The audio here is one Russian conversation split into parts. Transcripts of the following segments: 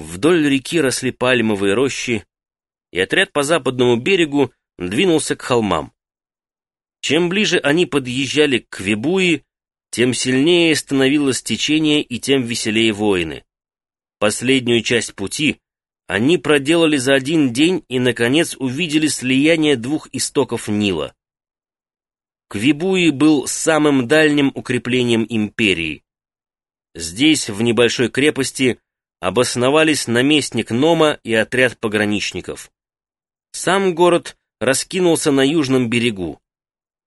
Вдоль реки росли пальмовые рощи, и отряд по западному берегу двинулся к холмам. Чем ближе они подъезжали к Квебуи, тем сильнее становилось течение и тем веселее воины. Последнюю часть пути они проделали за один день и, наконец, увидели слияние двух истоков Нила. Квибуи был самым дальним укреплением империи. Здесь, в небольшой крепости, обосновались наместник Нома и отряд пограничников. Сам город раскинулся на южном берегу.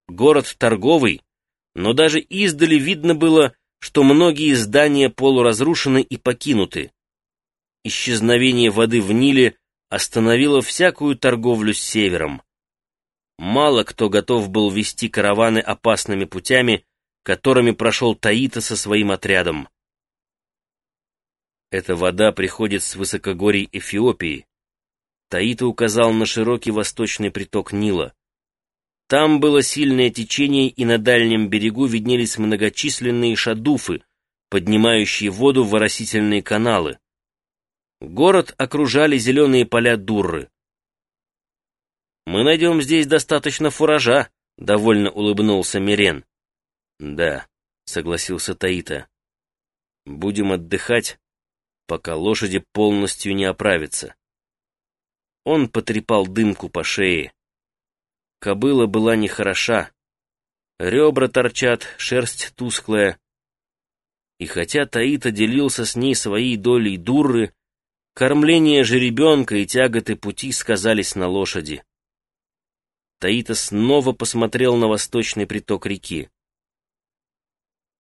Город торговый, но даже издали видно было, что многие здания полуразрушены и покинуты. Исчезновение воды в Ниле остановило всякую торговлю с севером. Мало кто готов был вести караваны опасными путями, которыми прошел Таита со своим отрядом. Эта вода приходит с высокогорий Эфиопии. Таита указал на широкий восточный приток Нила. Там было сильное течение, и на дальнем берегу виднелись многочисленные шадуфы, поднимающие воду в оросительные каналы. Город окружали зеленые поля дурры. «Мы найдем здесь достаточно фуража», — довольно улыбнулся Мирен. «Да», — согласился Таита. «Будем отдыхать, пока лошади полностью не оправятся». Он потрепал дымку по шее. Кобыла была нехороша. Ребра торчат, шерсть тусклая. И хотя Таита делился с ней своей долей дурры, Кормление жеребенка и тяготы пути сказались на лошади. Таита снова посмотрел на восточный приток реки.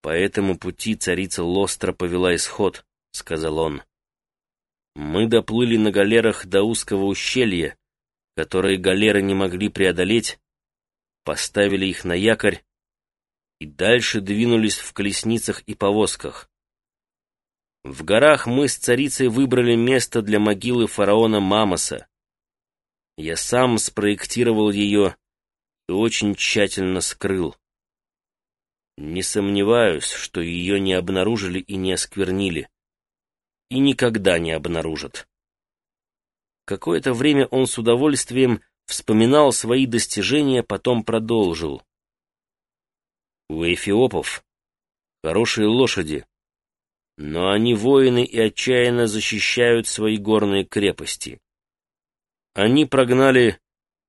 «По этому пути царица Лостра повела исход», — сказал он. «Мы доплыли на галерах до узкого ущелья, которые галеры не могли преодолеть, поставили их на якорь и дальше двинулись в колесницах и повозках. В горах мы с царицей выбрали место для могилы фараона Мамоса. Я сам спроектировал ее и очень тщательно скрыл. Не сомневаюсь, что ее не обнаружили и не осквернили. И никогда не обнаружат. Какое-то время он с удовольствием вспоминал свои достижения, потом продолжил. У эфиопов хорошие лошади, но они воины и отчаянно защищают свои горные крепости. Они прогнали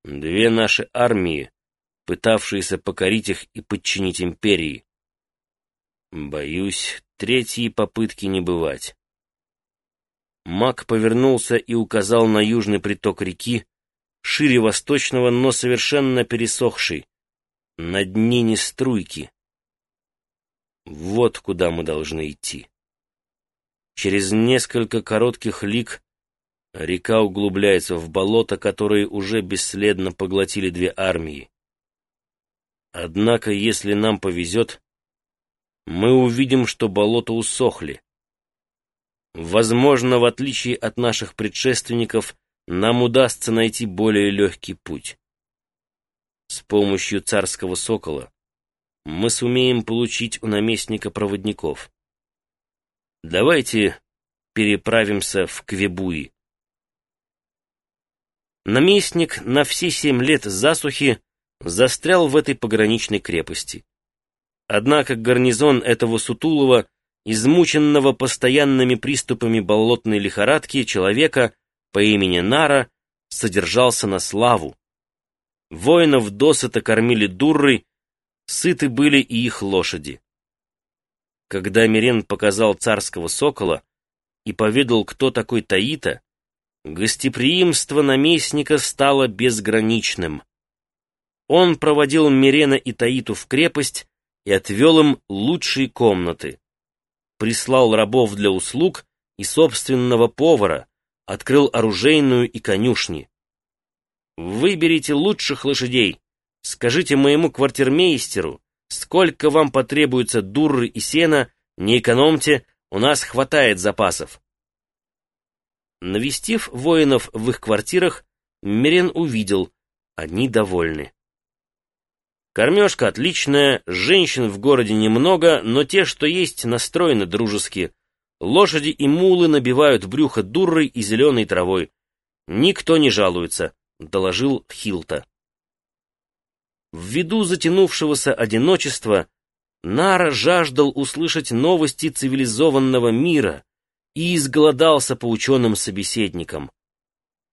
две наши армии, пытавшиеся покорить их и подчинить империи. Боюсь, третьей попытки не бывать. Маг повернулся и указал на южный приток реки, шире восточного, но совершенно пересохший, на днине струйки. Вот куда мы должны идти. Через несколько коротких лиг река углубляется в болото, которые уже бесследно поглотили две армии. Однако, если нам повезет, мы увидим, что болото усохли. Возможно, в отличие от наших предшественников, нам удастся найти более легкий путь. С помощью царского сокола мы сумеем получить у наместника проводников. Давайте переправимся в Квебуи. Наместник на все семь лет засухи застрял в этой пограничной крепости. Однако гарнизон этого сутулого, измученного постоянными приступами болотной лихорадки человека по имени Нара, содержался на славу. Воинов досыта кормили дуррой, сыты были и их лошади. Когда Мирен показал царского сокола и поведал, кто такой Таита, гостеприимство наместника стало безграничным. Он проводил Мирена и Таиту в крепость и отвел им лучшие комнаты. Прислал рабов для услуг и собственного повара, открыл оружейную и конюшни. «Выберите лучших лошадей, скажите моему квартирмейстеру, Сколько вам потребуется дурры и сена, не экономьте, у нас хватает запасов. Навестив воинов в их квартирах, Мерен увидел, они довольны. Кормежка отличная, женщин в городе немного, но те, что есть, настроены дружески. Лошади и мулы набивают брюхо дуррой и зеленой травой. Никто не жалуется, — доложил Хилта. Ввиду затянувшегося одиночества Нара жаждал услышать новости цивилизованного мира и изголодался по ученым собеседникам.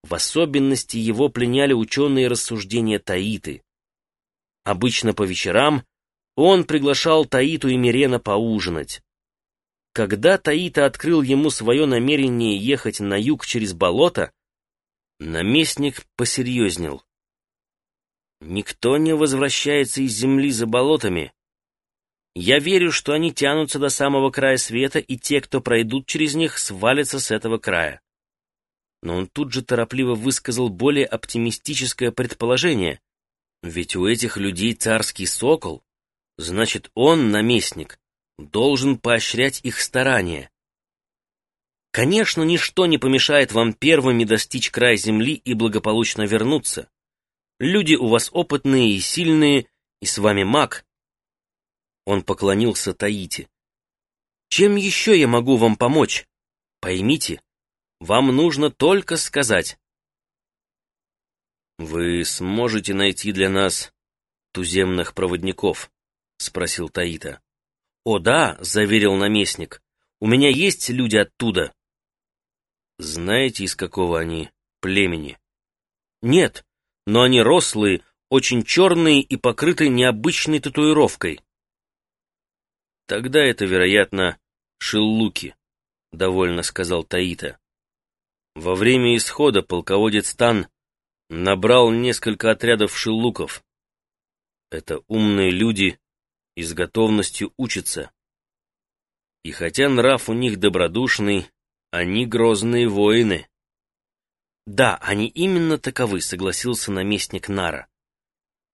В особенности его пленяли ученые рассуждения Таиты. Обычно по вечерам он приглашал Таиту и Мирена поужинать. Когда Таита открыл ему свое намерение ехать на юг через болото, наместник посерьезнел. «Никто не возвращается из земли за болотами. Я верю, что они тянутся до самого края света, и те, кто пройдут через них, свалятся с этого края». Но он тут же торопливо высказал более оптимистическое предположение. Ведь у этих людей царский сокол, значит, он, наместник, должен поощрять их старания. Конечно, ничто не помешает вам первыми достичь края земли и благополучно вернуться. Люди у вас опытные и сильные, и с вами маг. Он поклонился Таити. Чем еще я могу вам помочь? Поймите, вам нужно только сказать. Вы сможете найти для нас туземных проводников? Спросил Таита. «О да», — заверил наместник, — «у меня есть люди оттуда». «Знаете, из какого они племени?» «Нет, но они рослые, очень черные и покрыты необычной татуировкой». «Тогда это, вероятно, шиллуки», — довольно сказал Таита. Во время исхода полководец Тан набрал несколько отрядов шиллуков. Это умные люди, и с готовностью учатся. И хотя нрав у них добродушный, они грозные воины. Да, они именно таковы, согласился наместник Нара.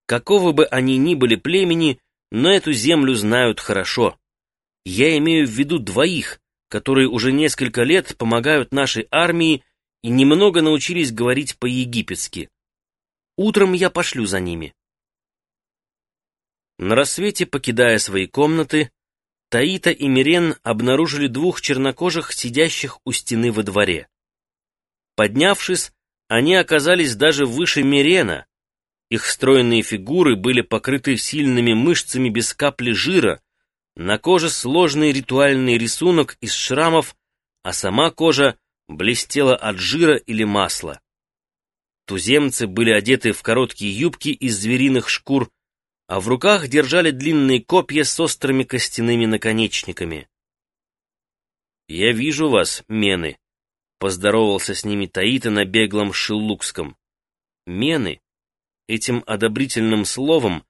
Какого бы они ни были племени, но эту землю знают хорошо. Я имею в виду двоих, которые уже несколько лет помогают нашей армии и немного научились говорить по-египетски. Утром я пошлю за ними. На рассвете, покидая свои комнаты, Таита и Мирен обнаружили двух чернокожих, сидящих у стены во дворе. Поднявшись, они оказались даже выше Мирена. Их стройные фигуры были покрыты сильными мышцами без капли жира, на коже сложный ритуальный рисунок из шрамов, а сама кожа блестела от жира или масла. Туземцы были одеты в короткие юбки из звериных шкур, а в руках держали длинные копья с острыми костяными наконечниками. «Я вижу вас, мены», — поздоровался с ними Таита на беглом шиллукском. Мены, этим одобрительным словом,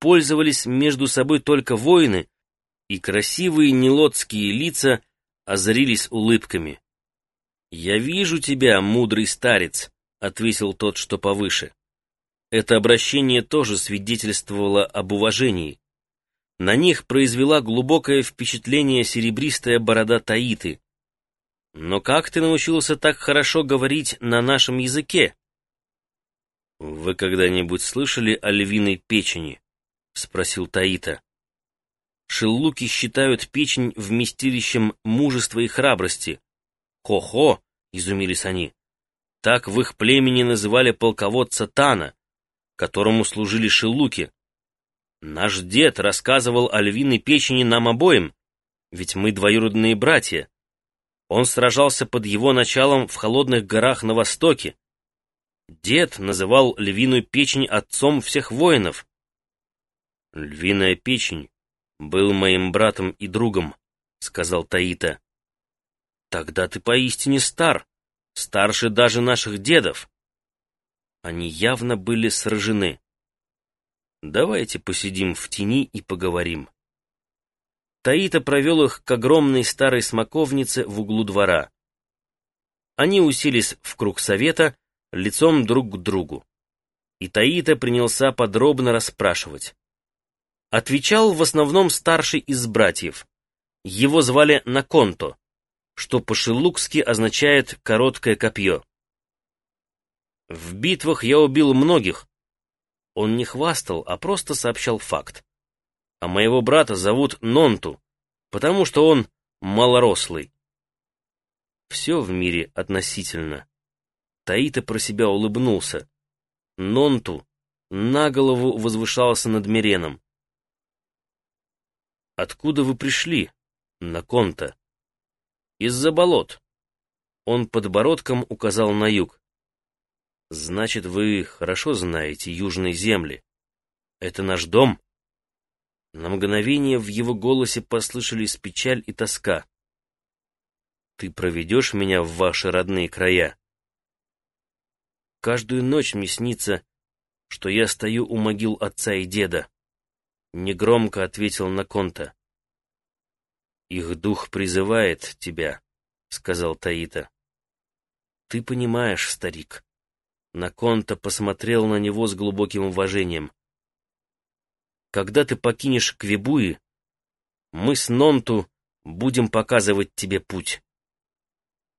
пользовались между собой только воины, и красивые нелотские лица озарились улыбками. «Я вижу тебя, мудрый старец», — ответил тот, что повыше. Это обращение тоже свидетельствовало об уважении. На них произвела глубокое впечатление серебристая борода Таиты. «Но как ты научился так хорошо говорить на нашем языке?» «Вы когда-нибудь слышали о львиной печени?» — спросил Таита. Шиллуки считают печень вместилищем мужества и храбрости. «Хо-хо!» — изумились они. Так в их племени называли полководца Тана, которому служили шелуки. Наш дед рассказывал о львиной печени нам обоим, ведь мы двоюродные братья. Он сражался под его началом в холодных горах на востоке. Дед называл львиную печень отцом всех воинов. «Львиная печень был моим братом и другом», — сказал Таита. «Тогда ты поистине стар, старше даже наших дедов». Они явно были сражены. «Давайте посидим в тени и поговорим». Таита провел их к огромной старой смоковнице в углу двора. Они уселись в круг совета, лицом друг к другу. И Таита принялся подробно расспрашивать. Отвечал в основном старший из братьев. Его звали Наконто, что по-шелукски означает «короткое копье». В битвах я убил многих. Он не хвастал, а просто сообщал факт. А моего брата зовут Нонту, потому что он малорослый. Все в мире относительно. Таита про себя улыбнулся. Нонту на голову возвышался над Миреном. «Откуда вы пришли?» «На Конта». «Из-за болот». Он подбородком указал на юг. «Значит, вы хорошо знаете южные земли. Это наш дом?» На мгновение в его голосе послышались печаль и тоска. «Ты проведешь меня в ваши родные края?» Каждую ночь мне снится, что я стою у могил отца и деда. Негромко ответил Наконта. «Их дух призывает тебя», — сказал Таита. «Ты понимаешь, старик». Наконта посмотрел на него с глубоким уважением. «Когда ты покинешь Квебуи, мы с Нонту будем показывать тебе путь».